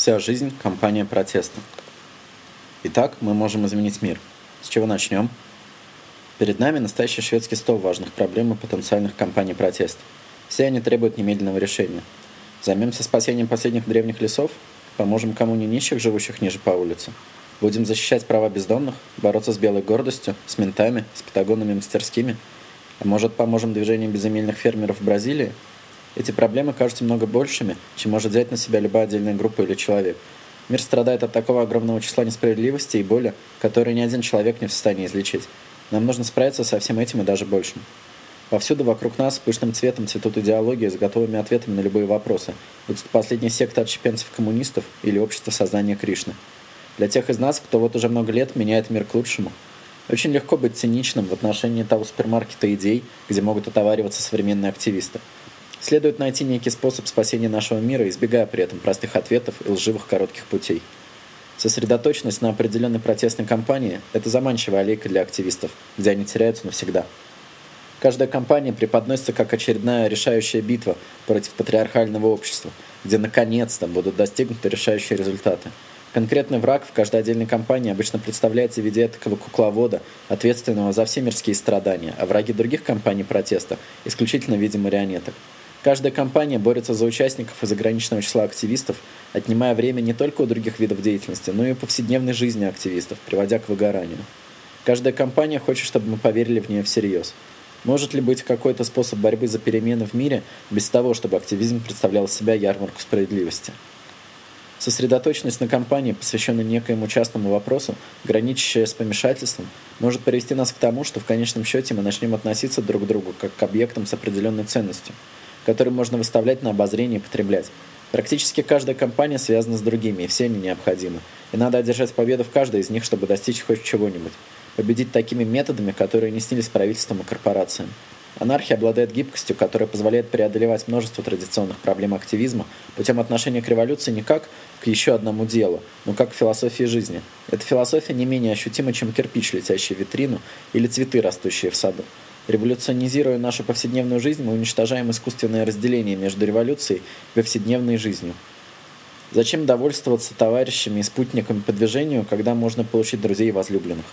Вся жизнь – компания протеста. Итак, мы можем изменить мир. С чего начнем? Перед нами настоящий шведский стол важных проблем и потенциальных кампаний протеста. Все они требуют немедленного решения. Займемся спасением последних древних лесов? Поможем коммуне нищих, живущих ниже по улице? Будем защищать права бездомных? Бороться с белой гордостью? С ментами? С патагонными мастерскими? А может, поможем движению безземельных фермеров в Бразилии? Эти проблемы кажутся много большими, чем может взять на себя любая отдельная группа или человек. Мир страдает от такого огромного числа несправедливости и боли, которые ни один человек не в состоянии излечить. Нам нужно справиться со всем этим и даже большим. Повсюду вокруг нас пышным цветом цветут идеологии с готовыми ответами на любые вопросы, будь это последняя секта отщепенцев-коммунистов или общество сознания Кришны. Для тех из нас, кто вот уже много лет меняет мир к лучшему, очень легко быть циничным в отношении того супермаркета идей, где могут отовариваться современные активисты – Следует найти некий способ спасения нашего мира, избегая при этом простых ответов и лживых коротких путей. Сосредоточенность на определенной протестной кампании – это заманчивая аллейка для активистов, где они теряются навсегда. Каждая кампания преподносится как очередная решающая битва против патриархального общества, где наконец-то будут достигнуты решающие результаты. Конкретный враг в каждой отдельной кампании обычно представляется в виде такого кукловода, ответственного за все мирские страдания, а враги других кампаний протеста – исключительно в виде марионеток. Каждая компания борется за участников из ограниченного числа активистов, отнимая время не только у других видов деятельности, но и у повседневной жизни активистов, приводя к выгоранию. Каждая компания хочет, чтобы мы поверили в нее всерьез. Может ли быть какой-то способ борьбы за перемены в мире без того, чтобы активизм представлял себя ярмарку справедливости? Сосредоточенность на кампании, посвященной некоему частному вопросу, граничащая с помешательством, может привести нас к тому, что в конечном счете мы начнем относиться друг к другу как к объектам с определенной ценностью – которые можно выставлять на обозрение и потреблять. Практически каждая компания связана с другими, и все они необходимы. И надо одержать победу в каждой из них, чтобы достичь хоть чего-нибудь. Победить такими методами, которые не снились правительствам и корпорациям. Анархия обладает гибкостью, которая позволяет преодолевать множество традиционных проблем активизма путем отношения к революции не как к еще одному делу, но как к философии жизни. Эта философия не менее ощутима, чем кирпич, летящий в витрину, или цветы, растущие в саду. Революционизируя нашу повседневную жизнь, мы уничтожаем искусственное разделение между революцией и повседневной жизнью. Зачем довольствоваться товарищами и спутниками по движению, когда можно получить друзей и возлюбленных?